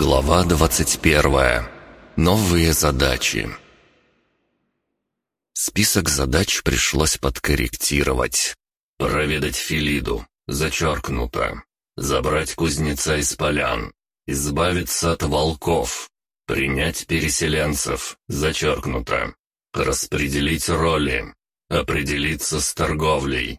Глава 21. Новые задачи. Список задач пришлось подкорректировать. Проведать Филиду. Зачеркнуто. Забрать кузнеца из полян. Избавиться от волков. Принять переселенцев. Зачеркнуто. Распределить роли. Определиться с торговлей.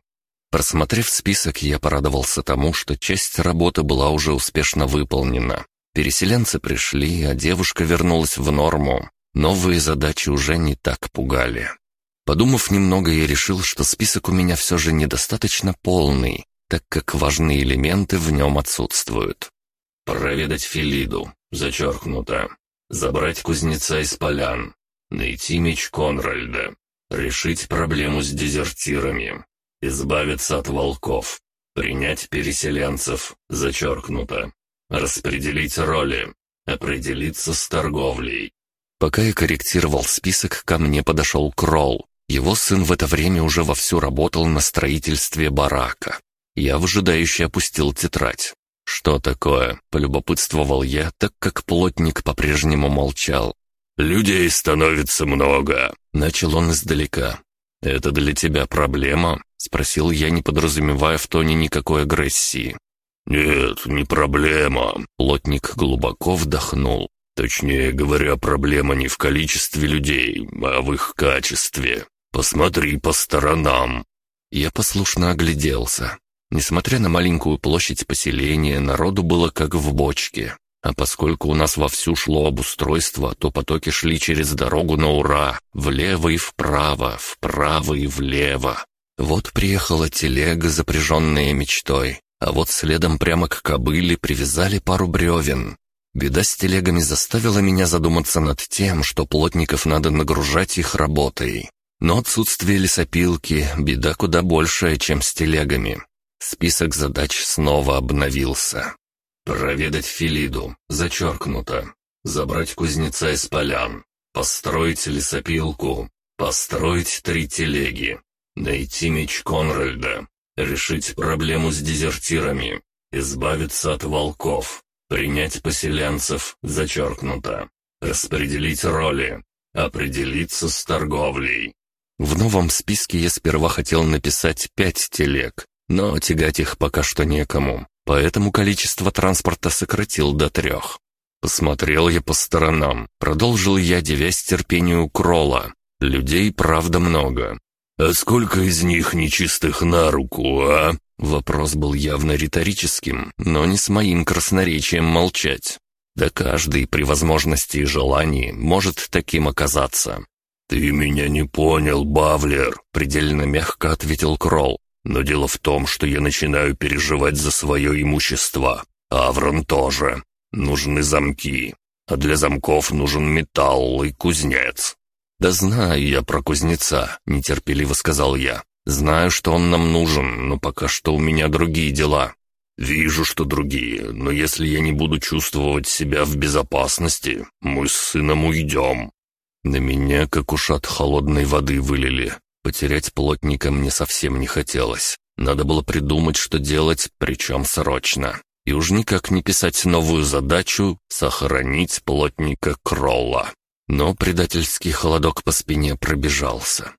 Просмотрев список, я порадовался тому, что часть работы была уже успешно выполнена. Переселенцы пришли, а девушка вернулась в норму. Новые задачи уже не так пугали. Подумав немного, я решил, что список у меня все же недостаточно полный, так как важные элементы в нем отсутствуют. Проведать Филиду, зачеркнуто. Забрать кузнеца из полян. Найти меч Конральда. Решить проблему с дезертирами. Избавиться от волков. Принять переселенцев, зачеркнуто. Распределить роли. Определиться с торговлей. Пока я корректировал список, ко мне подошел Кролл. Его сын в это время уже вовсю работал на строительстве барака. Я выжидающе опустил тетрадь. «Что такое?» — полюбопытствовал я, так как плотник по-прежнему молчал. «Людей становится много», — начал он издалека. «Это для тебя проблема?» — спросил я, не подразумевая в тоне никакой агрессии. «Нет, не проблема», — плотник глубоко вдохнул. «Точнее говоря, проблема не в количестве людей, а в их качестве. Посмотри по сторонам». Я послушно огляделся. Несмотря на маленькую площадь поселения, народу было как в бочке. А поскольку у нас вовсю шло обустройство, то потоки шли через дорогу на ура, влево и вправо, вправо и влево. Вот приехала телега, запряженная мечтой. А вот следом прямо к кобыле привязали пару бревен. Беда с телегами заставила меня задуматься над тем, что плотников надо нагружать их работой. Но отсутствие лесопилки – беда куда большая, чем с телегами. Список задач снова обновился. Проведать Филиду, зачеркнуто. Забрать кузнеца из полян. Построить лесопилку. Построить три телеги. Найти меч Конральда решить проблему с дезертирами, избавиться от волков, принять поселенцев, зачеркнуто, распределить роли, определиться с торговлей. В новом списке я сперва хотел написать пять телег, но тягать их пока что некому, поэтому количество транспорта сократил до трех. Посмотрел я по сторонам, продолжил я, девясь терпению Кролла. Людей, правда, много, «А сколько из них нечистых на руку, а?» Вопрос был явно риторическим, но не с моим красноречием молчать. Да каждый при возможности и желании может таким оказаться. «Ты меня не понял, Бавлер», — предельно мягко ответил Кролл. «Но дело в том, что я начинаю переживать за свое имущество. Аврон тоже. Нужны замки. А для замков нужен металл и кузнец. «Да знаю я про кузнеца», — нетерпеливо сказал я. «Знаю, что он нам нужен, но пока что у меня другие дела». «Вижу, что другие, но если я не буду чувствовать себя в безопасности, мы с сыном уйдем». На меня, как ушат холодной воды, вылили. Потерять плотника мне совсем не хотелось. Надо было придумать, что делать, причем срочно. И уж никак не писать новую задачу «Сохранить плотника Кролла». Но предательский холодок по спине пробежался.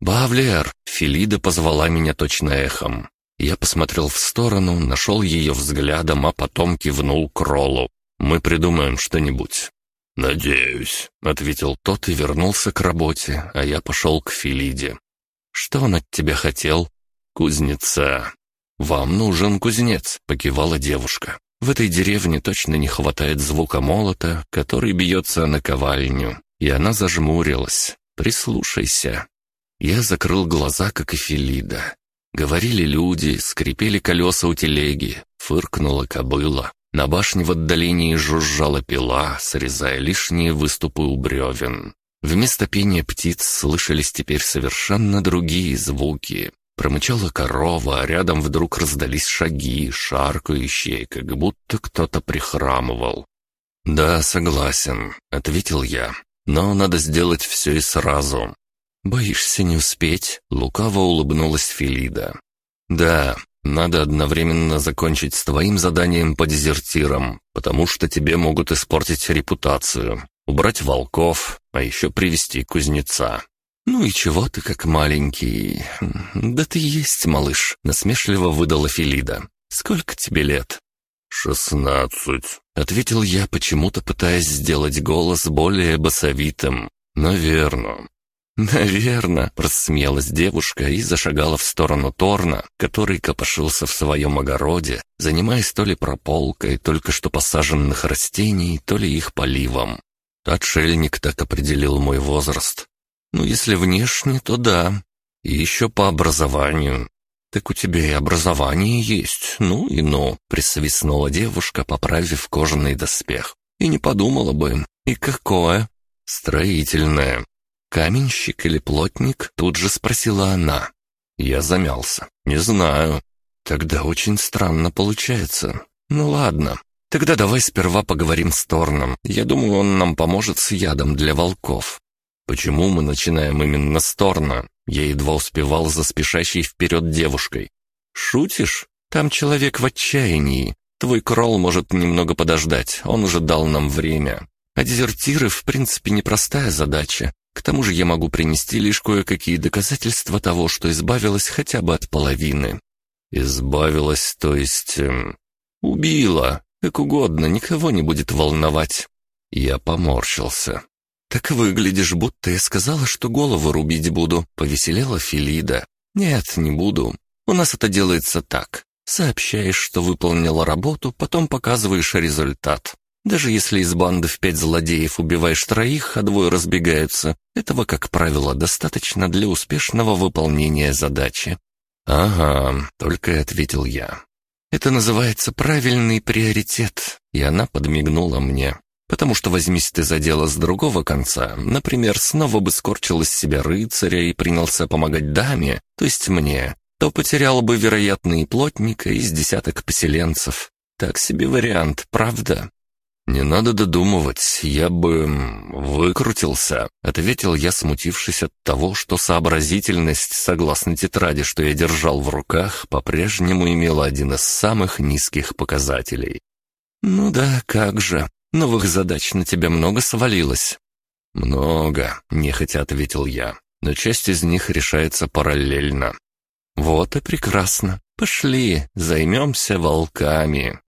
«Бавлер!» — Филида позвала меня точно эхом. Я посмотрел в сторону, нашел ее взглядом, а потом кивнул к Роллу. «Мы придумаем что-нибудь». «Надеюсь», — ответил тот и вернулся к работе, а я пошел к Филиде. «Что он от тебя хотел?» «Кузнеца». «Вам нужен кузнец», — покивала девушка. В этой деревне точно не хватает звука молота, который бьется на ковальню. И она зажмурилась. «Прислушайся». Я закрыл глаза, как и Филида. Говорили люди, скрипели колеса у телеги, фыркнула кобыла. На башне в отдалении жужжала пила, срезая лишние выступы у бревен. Вместо пения птиц слышались теперь совершенно другие звуки. Промычала корова, а рядом вдруг раздались шаги, шаркающие, как будто кто-то прихрамывал. «Да, согласен», — ответил я. «Но надо сделать все и сразу». «Боишься не успеть?» — лукаво улыбнулась Филида. «Да, Надо одновременно закончить с твоим заданием по дезертирам, потому что тебе могут испортить репутацию, убрать волков, а еще привести кузнеца». «Ну и чего ты как маленький?» «Да ты есть, малыш», — насмешливо выдала Филида. «Сколько тебе лет?» «Шестнадцать», — ответил я, почему-то пытаясь сделать голос более басовитым. «Наверно». «Наверно», — рассмеялась девушка и зашагала в сторону Торна, который копошился в своем огороде, занимаясь то ли прополкой только что посаженных растений, то ли их поливом. Отшельник так определил мой возраст. Ну, если внешне, то да. И еще по образованию. Так у тебя и образование есть, ну и ну, присвистнула девушка, поправив кожаный доспех. И не подумала бы. И какое? Строительное. Каменщик или плотник? Тут же спросила она. Я замялся. Не знаю. Тогда очень странно получается. Ну ладно, Тогда давай сперва поговорим с Торном. Я думаю, он нам поможет с ядом для волков. Почему мы начинаем именно с Торна? Я едва успевал за спешащей вперед девушкой. Шутишь? Там человек в отчаянии. Твой кролл может немного подождать, он уже дал нам время. А дезертиры, в принципе, непростая задача. К тому же я могу принести лишь кое-какие доказательства того, что избавилась хотя бы от половины. Избавилась, то есть... Эм, убила. Как угодно, никого не будет волновать. Я поморщился. «Так выглядишь, будто я сказала, что голову рубить буду», — повеселела Филида. «Нет, не буду. У нас это делается так. Сообщаешь, что выполнила работу, потом показываешь результат. Даже если из банды в пять злодеев убиваешь троих, а двое разбегаются, этого, как правило, достаточно для успешного выполнения задачи». «Ага», — только и ответил я. Это называется правильный приоритет, и она подмигнула мне. Потому что возьмись ты за дело с другого конца, например, снова бы скорчил из себя рыцаря и принялся помогать даме, то есть мне, то потерял бы, вероятно, и плотника, из десяток поселенцев. Так себе вариант, правда? «Не надо додумывать, я бы... выкрутился», — ответил я, смутившись от того, что сообразительность, согласно тетради, что я держал в руках, по-прежнему имела один из самых низких показателей. «Ну да, как же. Новых задач на тебя много свалилось». «Много», — нехотя ответил я, «но часть из них решается параллельно». «Вот и прекрасно. Пошли, займемся волками».